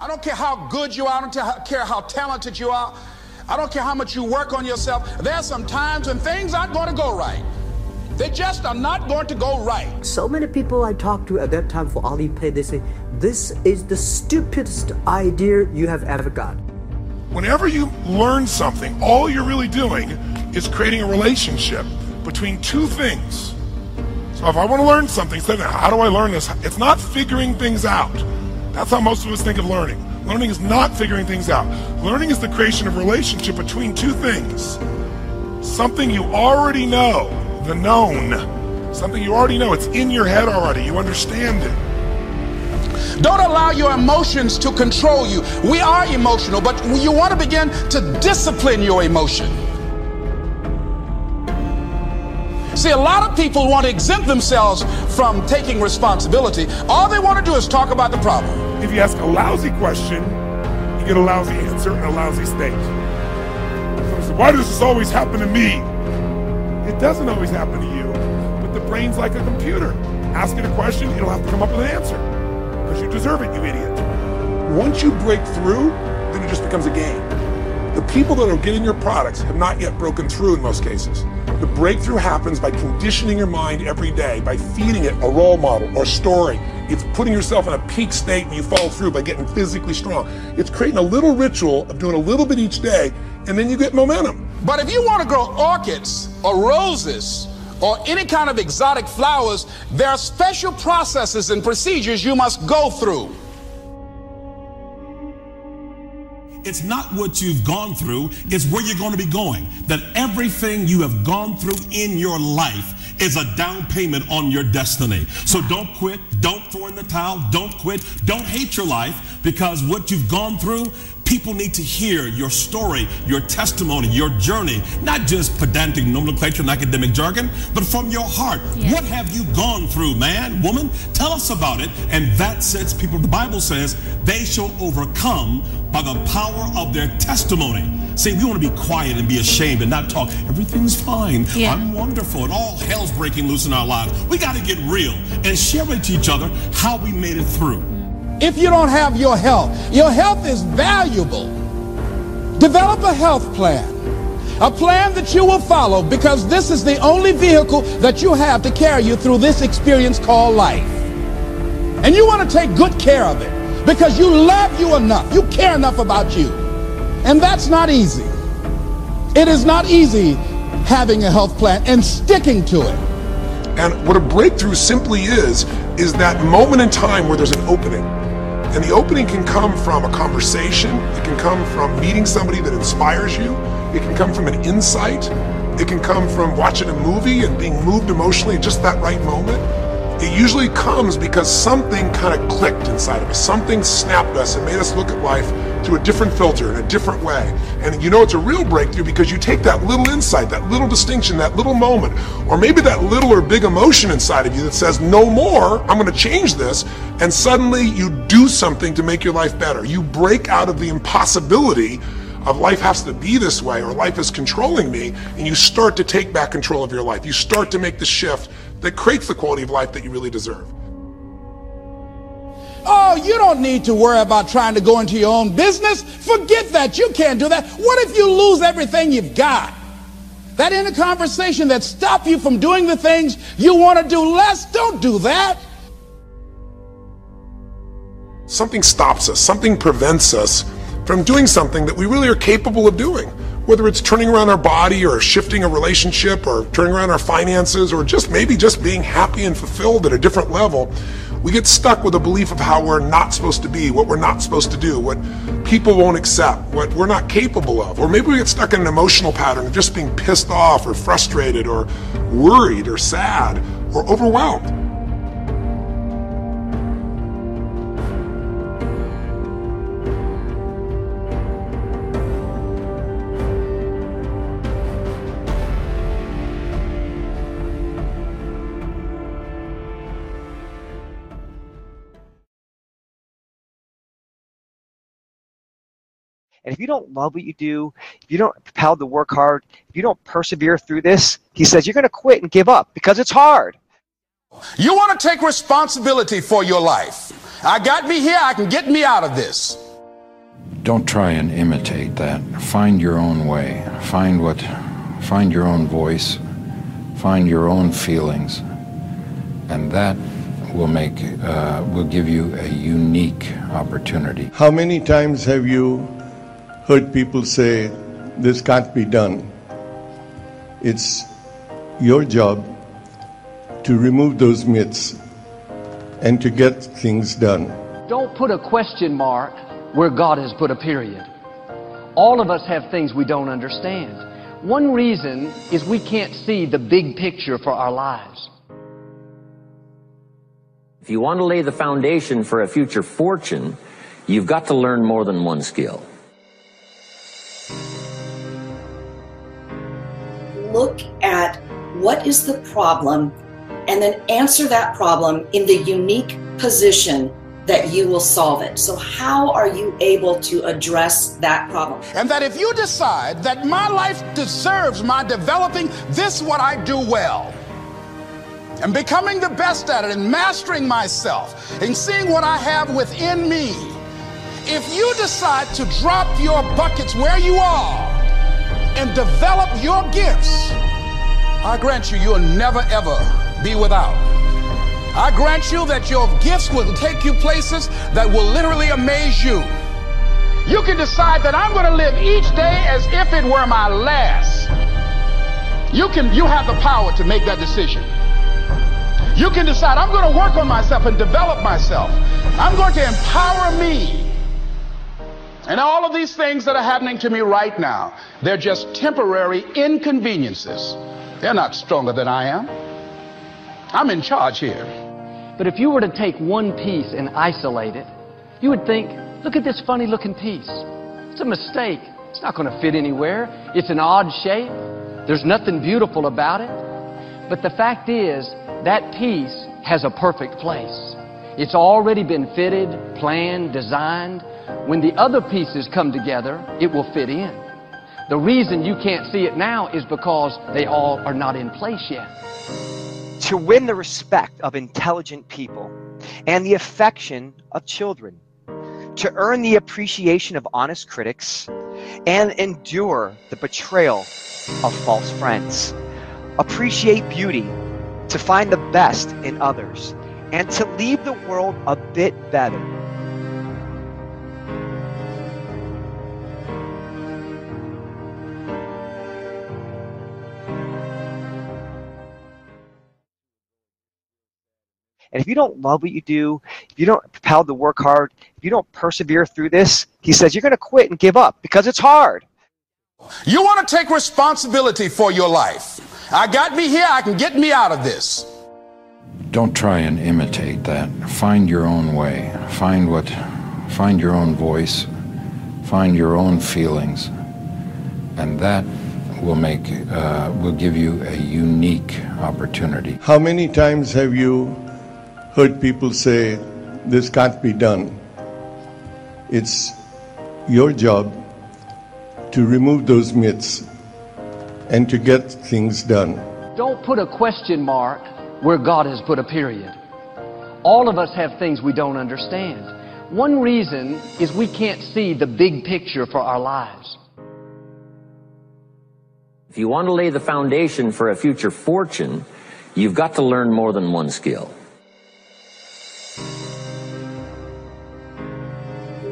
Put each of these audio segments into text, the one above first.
I don't care how good you are. I don't care how talented you are. I don't care how much you work on yourself. There are some times when things aren't going to go right. They just are not going to go right. So many people I talked to at that time for Alipay, they say, this is the stupidest idea you have ever got. Whenever you learn something, all you're really doing is creating a relationship between two things. So if I want to learn something, say, how do I learn this? It's not figuring things out. That's how most of us think of learning. Learning is not figuring things out. Learning is the creation of relationship between two things. Something you already know, the known. Something you already know. It's in your head already. You understand it. Don't allow your emotions to control you. We are emotional, but you want to begin to discipline your emotion. See, a lot of people want to exempt themselves from taking responsibility. All they want to do is talk about the problem. If you ask a lousy question, you get a lousy answer and a lousy state. So why does this always happen to me? It doesn't always happen to you, but the brain's like a computer. Ask it a question, it'll have to come up with an answer. Because you deserve it, you idiot. Once you break through, then it just becomes a game. The people that are getting your products have not yet broken through in most cases. The breakthrough happens by conditioning your mind every day, by feeding it a role model or story. It's putting yourself in a peak state when you follow through by getting physically strong. It's creating a little ritual of doing a little bit each day, and then you get momentum. But if you want to grow orchids or roses, or any kind of exotic flowers, there are special processes and procedures you must go through. It's not what you've gone through, it's where you're going to be going. That everything you have gone through in your life is a down payment on your destiny. So don't quit, don't throw in the towel, don't quit, don't hate your life because what you've gone through People need to hear your story, your testimony, your journey, not just pedantic nomenclature and academic jargon, but from your heart. Yeah. What have you gone through, man, woman? Tell us about it. And that sets people, the Bible says, they shall overcome by the power of their testimony. See, we want to be quiet and be ashamed and not talk. Everything's fine. Yeah. I'm wonderful. And all hell's breaking loose in our lives. We got to get real and share with each other how we made it through if you don't have your health. Your health is valuable. Develop a health plan, a plan that you will follow because this is the only vehicle that you have to carry you through this experience called life. And you want to take good care of it because you love you enough. You care enough about you. And that's not easy. It is not easy having a health plan and sticking to it. And what a breakthrough simply is, is that moment in time where there's an opening and the opening can come from a conversation, it can come from meeting somebody that inspires you, it can come from an insight, it can come from watching a movie and being moved emotionally at just that right moment. It usually comes because something kind of clicked inside of us, something snapped us and made us look at life through a different filter in a different way. And you know it's a real breakthrough because you take that little insight, that little distinction, that little moment, or maybe that little or big emotion inside of you that says, no more, I'm going to change this. And suddenly you do something to make your life better. You break out of the impossibility of life has to be this way or life is controlling me, and you start to take back control of your life. You start to make the shift that creates the quality of life that you really deserve. Oh, you don't need to worry about trying to go into your own business. Forget that. You can't do that. What if you lose everything you've got? That inner conversation that stop you from doing the things you want to do less, don't do that. Something stops us, something prevents us from doing something that we really are capable of doing. Whether it's turning around our body or shifting a relationship or turning around our finances or just maybe just being happy and fulfilled at a different level, we get stuck with a belief of how we're not supposed to be, what we're not supposed to do, what people won't accept, what we're not capable of. Or maybe we get stuck in an emotional pattern of just being pissed off or frustrated or worried or sad or overwhelmed. And if you don't love what you do, if you don't propel to work hard, if you don't persevere through this, he says you're going to quit and give up because it's hard. You want to take responsibility for your life. I got me here, I can get me out of this. Don't try and imitate that. Find your own way. Find what, find your own voice. Find your own feelings, and that will make, uh, will give you a unique opportunity. How many times have you heard people say, "This can't be done"? It's your job to remove those myths and to get things done. Don't put a question mark where God has put a period. All of us have things we don't understand. One reason is we can't see the big picture for our lives. If you want to lay the foundation for a future fortune, you've got to learn more than one skill. Look at what is the problem and then answer that problem in the unique position that you will solve it. So, how are you able to address that problem? And that if you decide that my life deserves my developing this, what I do well, and becoming the best at it and mastering myself and seeing what I have within me, if you decide to drop your buckets where you are and develop your gifts, I grant you, you'll never ever be without. I grant you that your gifts will take you places that will literally amaze you. You can decide that I'm going to live each day as if it were my last. You can you have the power to make that decision. You can decide I'm going to work on myself and develop myself. I'm going to empower me. And all of these things that are happening to me right now, they're just temporary inconveniences. They're not stronger than I am. I'm in charge here. But if you were to take one piece and isolate it, you would think, look at this funny looking piece. It's a mistake. It's not going to fit anywhere. It's an odd shape. There's nothing beautiful about it. But the fact is, that piece has a perfect place. It's already been fitted, planned, designed. When the other pieces come together, it will fit in. The reason you can't see it now is because they all are not in place yet. To win the respect of intelligent people and the affection of children, to earn the appreciation of honest critics, and endure the betrayal of false friends. Appreciate beauty, to find the best in others, and to leave the world a bit better. And if you don't love what you do, if you don't propel to work hard, if you don't persevere through this, he says you're going to quit and give up because it's hard. You want to take responsibility for your life. I got me here, I can get me out of this. Don't try and imitate that. Find your own way. Find what, find your own voice. Find your own feelings, and that will make, uh, will give you a unique opportunity. How many times have you heard people say, This can't be done? It's your job to remove those myths and to get things done. Don't put a question mark where God has put a period. All of us have things we don't understand. One reason is we can't see the big picture for our lives. If you want to lay the foundation for a future fortune, you've got to learn more than one skill.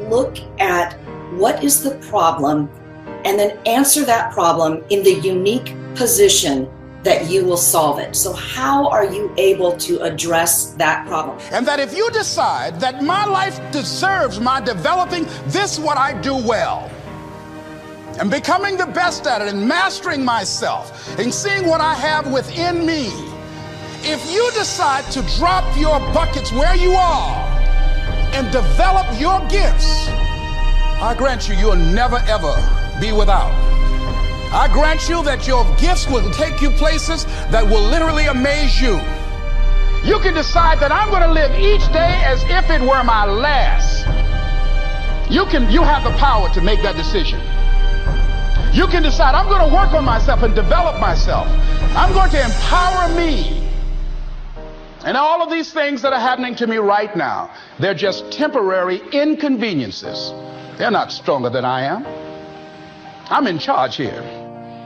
Look at what is the problem and then answer that problem in the unique position that you will solve it. So, how are you able to address that problem? And that if you decide that my life deserves my developing this, what I do well, and becoming the best at it and mastering myself and seeing what I have within me, if you decide to drop your buckets where you are and develop your gifts, I grant you, you'll never ever be without. I grant you that your gifts will take you places that will literally amaze you. You can decide that I'm going to live each day as if it were my last. You can you have the power to make that decision. You can decide I'm going to work on myself and develop myself. I'm going to empower me. And all of these things that are happening to me right now, they're just temporary inconveniences. They're not stronger than I am. I'm in charge here.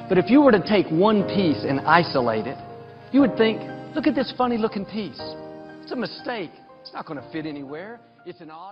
But if you were to take one piece and isolate it, you would think, look at this funny looking piece. It's a mistake. It's not going to fit anywhere. It's an odd